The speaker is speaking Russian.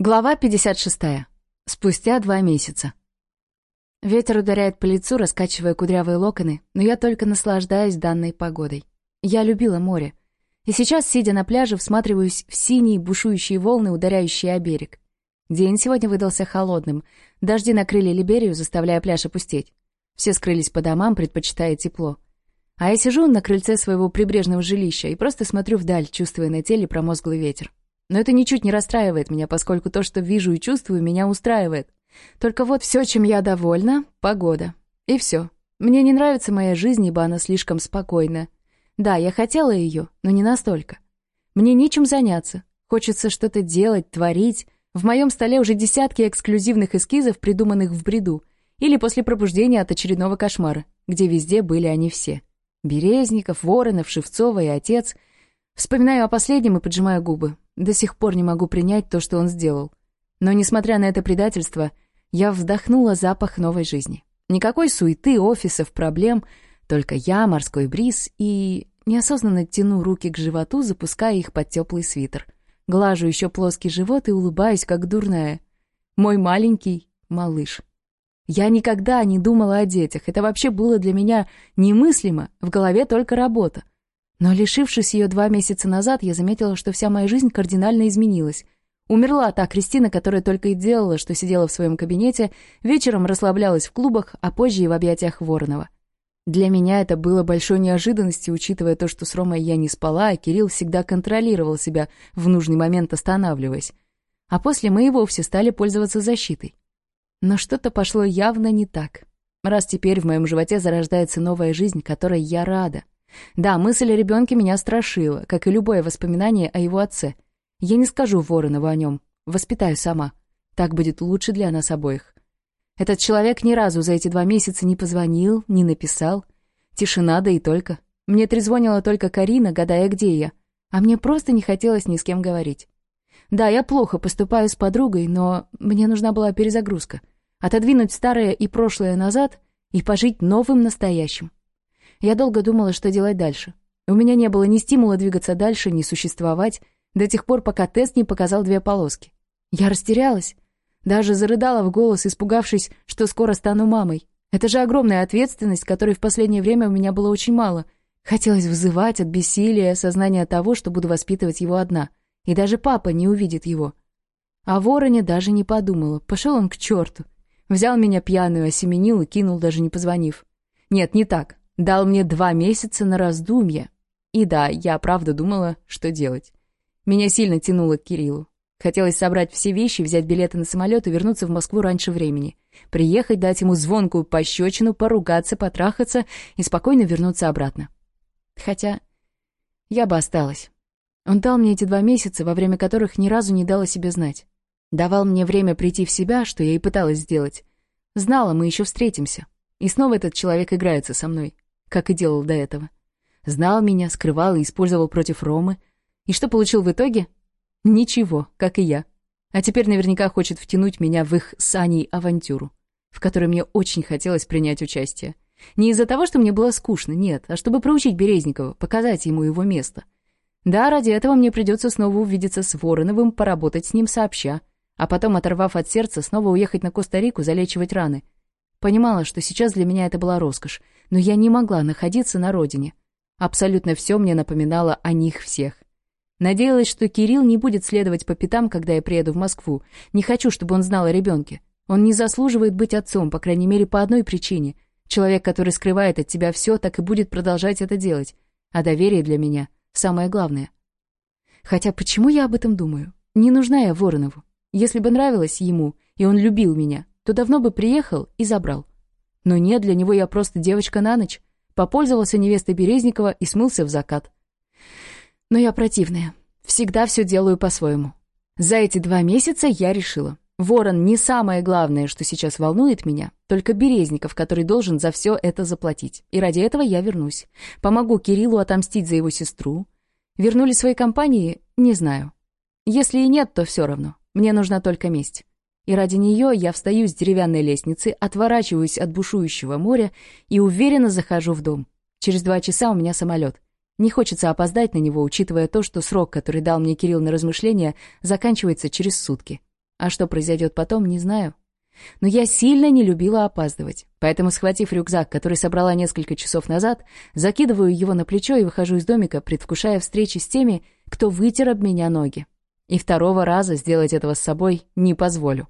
Глава 56. Спустя два месяца. Ветер ударяет по лицу, раскачивая кудрявые локоны, но я только наслаждаюсь данной погодой. Я любила море. И сейчас, сидя на пляже, всматриваюсь в синие бушующие волны, ударяющие о берег. День сегодня выдался холодным. Дожди накрыли Либерию, заставляя пляж опустеть. Все скрылись по домам, предпочитая тепло. А я сижу на крыльце своего прибрежного жилища и просто смотрю вдаль, чувствуя на теле промозглый ветер. Но это ничуть не расстраивает меня, поскольку то, что вижу и чувствую, меня устраивает. Только вот все, чем я довольна — погода. И все. Мне не нравится моя жизнь, ибо она слишком спокойна. Да, я хотела ее, но не настолько. Мне нечем заняться. Хочется что-то делать, творить. В моем столе уже десятки эксклюзивных эскизов, придуманных в бреду, или после пробуждения от очередного кошмара, где везде были они все. Березников, Воронов, Шевцова и отец. Вспоминаю о последнем и поджимаю губы. До сих пор не могу принять то, что он сделал. Но, несмотря на это предательство, я вздохнула запах новой жизни. Никакой суеты, офисов, проблем, только я, морской бриз и... Неосознанно тяну руки к животу, запуская их под теплый свитер. Глажу еще плоский живот и улыбаюсь, как дурная. Мой маленький малыш. Я никогда не думала о детях. Это вообще было для меня немыслимо. Но, лишившись ее два месяца назад, я заметила, что вся моя жизнь кардинально изменилась. Умерла та Кристина, которая только и делала, что сидела в своем кабинете, вечером расслаблялась в клубах, а позже и в объятиях Воронова. Для меня это было большой неожиданностью, учитывая то, что с Ромой я не спала, а Кирилл всегда контролировал себя, в нужный момент останавливаясь. А после мы и вовсе стали пользоваться защитой. Но что-то пошло явно не так. Раз теперь в моем животе зарождается новая жизнь, которой я рада. Да, мысль о ребенке меня страшила, как и любое воспоминание о его отце. Я не скажу Воронову о нем, воспитаю сама. Так будет лучше для нас обоих. Этот человек ни разу за эти два месяца не позвонил, не написал. Тишина, да и только. Мне трезвонила только Карина, гадая, где я. А мне просто не хотелось ни с кем говорить. Да, я плохо поступаю с подругой, но мне нужна была перезагрузка. Отодвинуть старое и прошлое назад и пожить новым настоящим. Я долго думала, что делать дальше. У меня не было ни стимула двигаться дальше, ни существовать, до тех пор, пока тест не показал две полоски. Я растерялась. Даже зарыдала в голос, испугавшись, что скоро стану мамой. Это же огромная ответственность, которой в последнее время у меня было очень мало. Хотелось вызывать от бессилия сознание того, что буду воспитывать его одна. И даже папа не увидит его. А вороне даже не подумала. Пошел он к черту. Взял меня пьяную, осеменил и кинул, даже не позвонив. Нет, не так дал мне два месяца на раздумье. И да, я правда думала, что делать. Меня сильно тянуло к Кириллу. Хотелось собрать все вещи, взять билеты на самолет и вернуться в Москву раньше времени. Приехать, дать ему звонкую пощечину, поругаться, потрахаться и спокойно вернуться обратно. Хотя я бы осталась. Он дал мне эти два месяца, во время которых ни разу не дала себе знать. Давал мне время прийти в себя, что я и пыталась сделать. Знала, мы еще встретимся. И снова этот человек играется со мной как и делал до этого. Знал меня, скрывал и использовал против Ромы. И что получил в итоге? Ничего, как и я. А теперь наверняка хочет втянуть меня в их с Аней авантюру, в которой мне очень хотелось принять участие. Не из-за того, что мне было скучно, нет, а чтобы проучить Березникова, показать ему его место. Да, ради этого мне придется снова увидеться с Вороновым, поработать с ним сообща, а потом, оторвав от сердца, снова уехать на Коста-Рику залечивать раны. Понимала, что сейчас для меня это была роскошь, но я не могла находиться на родине. Абсолютно все мне напоминало о них всех. Надеялась, что Кирилл не будет следовать по пятам, когда я приеду в Москву. Не хочу, чтобы он знал о ребенке. Он не заслуживает быть отцом, по крайней мере, по одной причине. Человек, который скрывает от тебя все, так и будет продолжать это делать. А доверие для меня — самое главное. Хотя почему я об этом думаю? Не нужна я Воронову. Если бы нравилась ему, и он любил меня, то давно бы приехал и забрал. Но нет, для него я просто девочка на ночь. Попользовался невестой Березникова и смылся в закат. Но я противная. Всегда все делаю по-своему. За эти два месяца я решила. Ворон не самое главное, что сейчас волнует меня, только Березников, который должен за все это заплатить. И ради этого я вернусь. Помогу Кириллу отомстить за его сестру. Вернули свои компании? Не знаю. Если и нет, то все равно. Мне нужна только месть и ради нее я встаю с деревянной лестницы, отворачиваюсь от бушующего моря и уверенно захожу в дом. Через два часа у меня самолет. Не хочется опоздать на него, учитывая то, что срок, который дал мне Кирилл на размышления, заканчивается через сутки. А что произойдет потом, не знаю. Но я сильно не любила опаздывать, поэтому, схватив рюкзак, который собрала несколько часов назад, закидываю его на плечо и выхожу из домика, предвкушая встречи с теми, кто вытер об меня ноги. И второго раза сделать этого с собой не позволю.